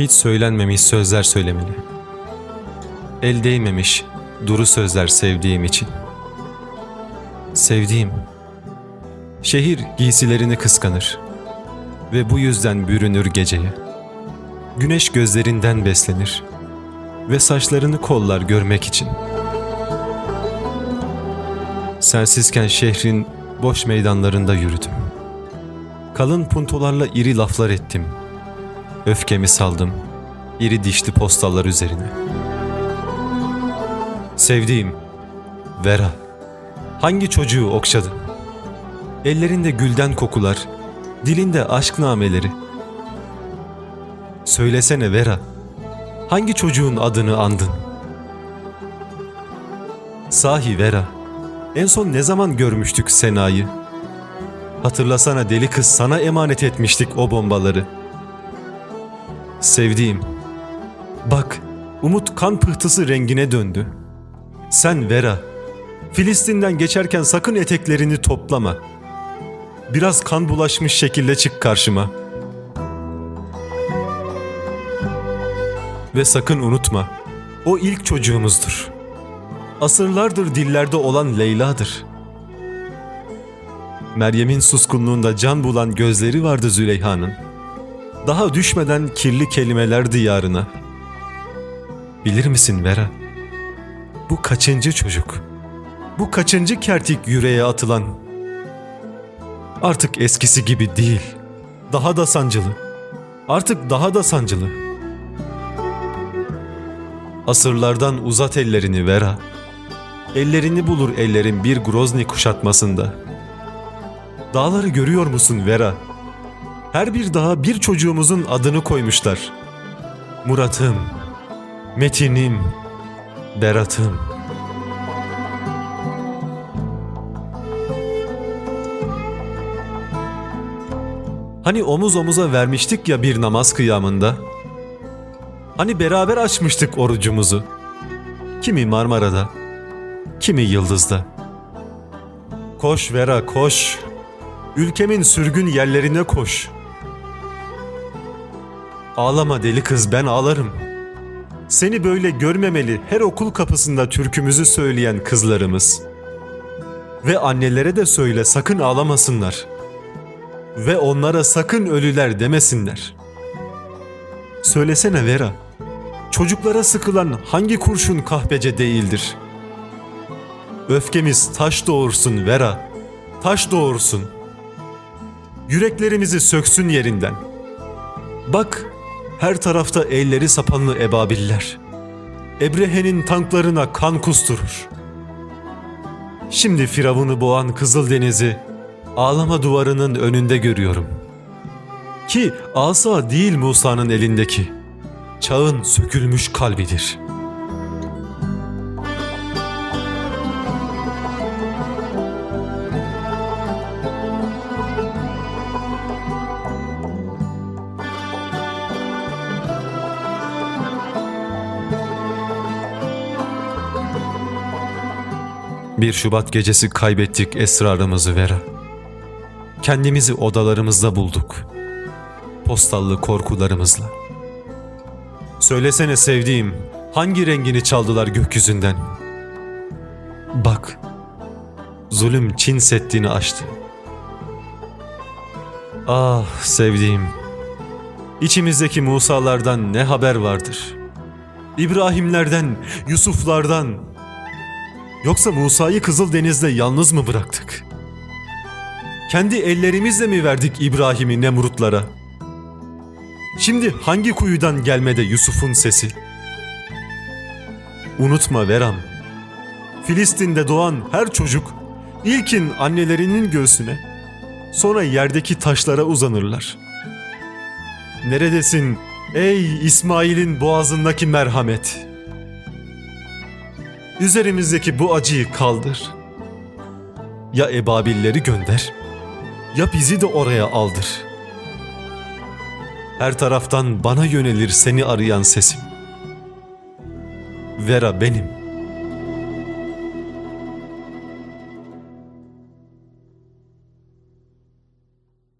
Hiç söylenmemiş sözler söylemeli. El değmemiş duru sözler sevdiğim için. Sevdiğim. Şehir giysilerini kıskanır ve bu yüzden bürünür geceye. Güneş gözlerinden beslenir ve saçlarını kollar görmek için. Sensizken şehrin boş meydanlarında yürüdüm. Kalın puntolarla iri laflar ettim. Öfkemi saldım iri dişli postallar üzerine. Sevdiğim Vera, hangi çocuğu okşadın? Ellerinde gülden kokular, dilinde aşk nameleri. Söylesene Vera, hangi çocuğun adını andın? Sahi Vera, en son ne zaman görmüştük Sena'yı? Hatırlasana deli kız sana emanet etmiştik o bombaları. Sevdiğim, bak umut kan pıhtısı rengine döndü. Sen Vera, Filistin'den geçerken sakın eteklerini toplama. Biraz kan bulaşmış şekilde çık karşıma. Ve sakın unutma, o ilk çocuğumuzdur. Asırlardır dillerde olan Leyla'dır. Meryem'in suskunluğunda can bulan gözleri vardı Züleyha'nın. Daha düşmeden kirli kelimeler diyarına. Bilir misin Vera? Bu kaçıncı çocuk? Bu kaçıncı kertik yüreğe atılan? Artık eskisi gibi değil. Daha da sancılı. Artık daha da sancılı. Asırlardan uzat ellerini Vera. Ellerini bulur ellerin bir Grozny kuşatmasında. Dağları görüyor musun Vera? Her bir dağa bir çocuğumuzun adını koymuşlar. Murat'ım, Metin'im, Berat'ım. Hani omuz omuza vermiştik ya bir namaz kıyamında. Hani beraber açmıştık orucumuzu. Kimi Marmara'da, kimi Yıldız'da. Koş Vera koş. Ülkemin sürgün yerlerine koş. Ağlama deli kız ben ağlarım. Seni böyle görmemeli her okul kapısında türkümüzü söyleyen kızlarımız. Ve annelere de söyle sakın ağlamasınlar. Ve onlara sakın ölüler demesinler. Söylesene Vera. Çocuklara sıkılan hangi kurşun kahpece değildir? Öfkemiz taş doğursun Vera. Taş doğursun. Yüreklerimizi söksün yerinden. Bak her tarafta elleri sapanlı ebabiller. Ebrehe'nin tanklarına kan kusturur. Şimdi Firavun'u boğan Kızıldeniz'i ağlama duvarının önünde görüyorum. Ki asa değil Musa'nın elindeki. Çağın sökülmüş kalbidir.'' Bir Şubat gecesi kaybettik esrarımızı Vera. Kendimizi odalarımızda bulduk. Postallı korkularımızla. Söylesene sevdiğim, hangi rengini çaldılar gökyüzünden? Bak, zulüm Çin Seddi'ni aştı. Ah sevdiğim, içimizdeki Musa'lardan ne haber vardır? İbrahimlerden, Yusuflardan, Yoksa Musa'yı Kızıldeniz'de yalnız mı bıraktık? Kendi ellerimizle mi verdik İbrahim'i Nemrutlara? Şimdi hangi kuyudan gelmede Yusuf'un sesi? Unutma Veram, Filistin'de doğan her çocuk ilkin annelerinin göğsüne, sonra yerdeki taşlara uzanırlar. Neredesin ey İsmail'in boğazındaki merhamet?'' Üzerimizdeki bu acıyı kaldır. Ya ebabilleri gönder, ya bizi de oraya aldır. Her taraftan bana yönelir seni arayan sesim. Vera benim.